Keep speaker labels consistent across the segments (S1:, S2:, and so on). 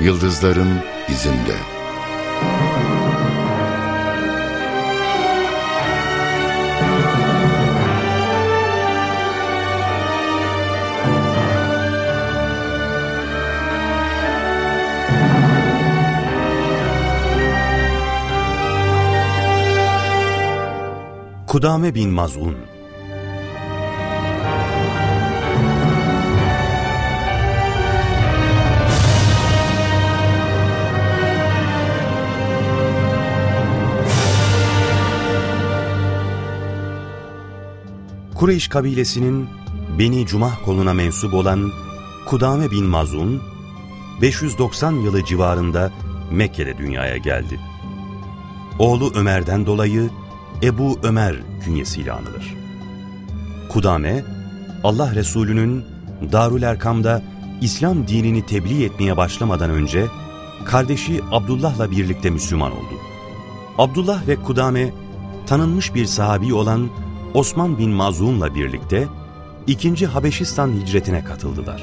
S1: Yıldızların izinde.
S2: Kudame bin Maz'un Kureyş kabilesinin Beni Cumah koluna mensup olan Kudame bin Mazun, 590 yılı civarında Mekke'de dünyaya geldi. Oğlu Ömer'den dolayı Ebu Ömer künyesiyle anılır. Kudame, Allah Resulü'nün Darül Erkam'da İslam dinini tebliğ etmeye başlamadan önce kardeşi Abdullah'la birlikte Müslüman oldu. Abdullah ve Kudame tanınmış bir sahabi olan Osman bin Mazun'la birlikte 2. Habeşistan hicretine katıldılar.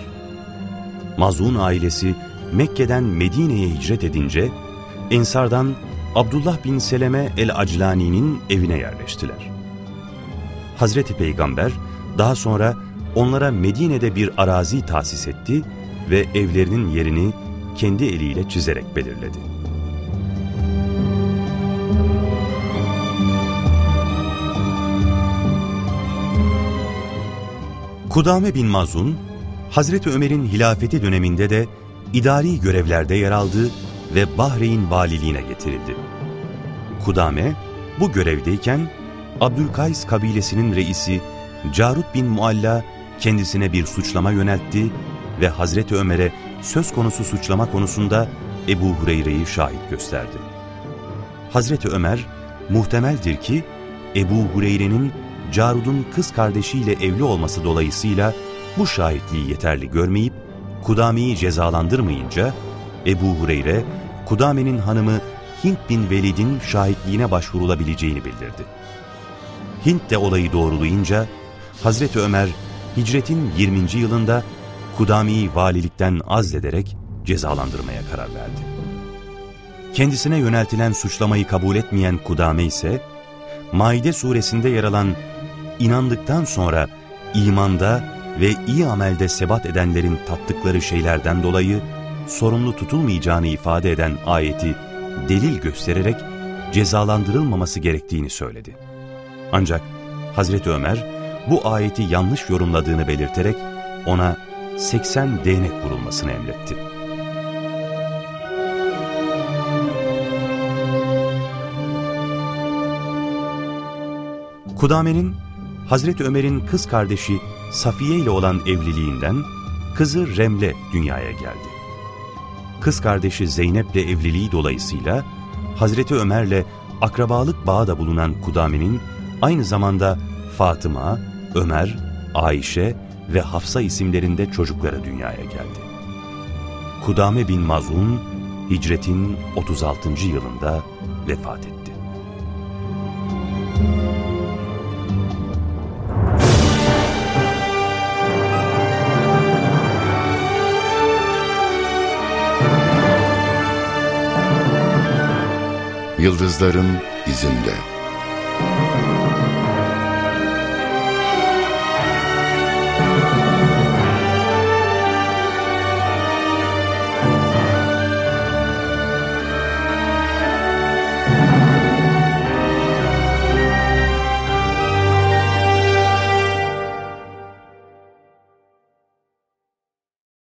S2: Mazun ailesi Mekke'den Medine'ye hicret edince Ensardan Abdullah bin Seleme el-Aclani'nin evine yerleştiler. Hazreti Peygamber daha sonra onlara Medine'de bir arazi tahsis etti ve evlerinin yerini kendi eliyle çizerek belirledi. Kudame bin Mazun, Hazreti Ömer'in hilafeti döneminde de idari görevlerde yer aldı ve Bahreyn valiliğine getirildi. Kudame bu görevdeyken Abdülkays kabilesinin reisi Carut bin Mualla kendisine bir suçlama yöneltti ve Hazreti Ömer'e söz konusu suçlama konusunda Ebu Hureyre'yi şahit gösterdi. Hazreti Ömer muhtemeldir ki Ebu Hureyre'nin Carud'un kız kardeşiyle evli olması dolayısıyla bu şahitliği yeterli görmeyip Kudame'yi cezalandırmayınca Ebu Hureyre, Kudame'nin hanımı Hint bin Velid'in şahitliğine başvurulabileceğini bildirdi. Hint de olayı doğrulayınca Hazreti Ömer hicretin 20. yılında Kudame'yi valilikten azlederek cezalandırmaya karar verdi. Kendisine yöneltilen suçlamayı kabul etmeyen Kudame ise Maide suresinde yer alan inandıktan sonra imanda ve iyi amelde sebat edenlerin tattıkları şeylerden dolayı sorumlu tutulmayacağını ifade eden ayeti delil göstererek cezalandırılmaması gerektiğini söyledi. Ancak Hazreti Ömer bu ayeti yanlış yorumladığını belirterek ona 80 değnek vurulmasını emretti. Kudame'nin Hazreti Ömer'in kız kardeşi Safiye ile olan evliliğinden kızı Remle dünyaya geldi. Kız kardeşi Zeynep ile evliliği dolayısıyla Hazreti Ömer'le akrabalık bağı da bulunan Kudame'nin aynı zamanda Fatıma, Ömer, Ayşe ve Hafsa isimlerinde çocukları dünyaya geldi. Kudame bin Mazun hicretin 36. yılında vefat etti.
S1: Yıldızların izinde.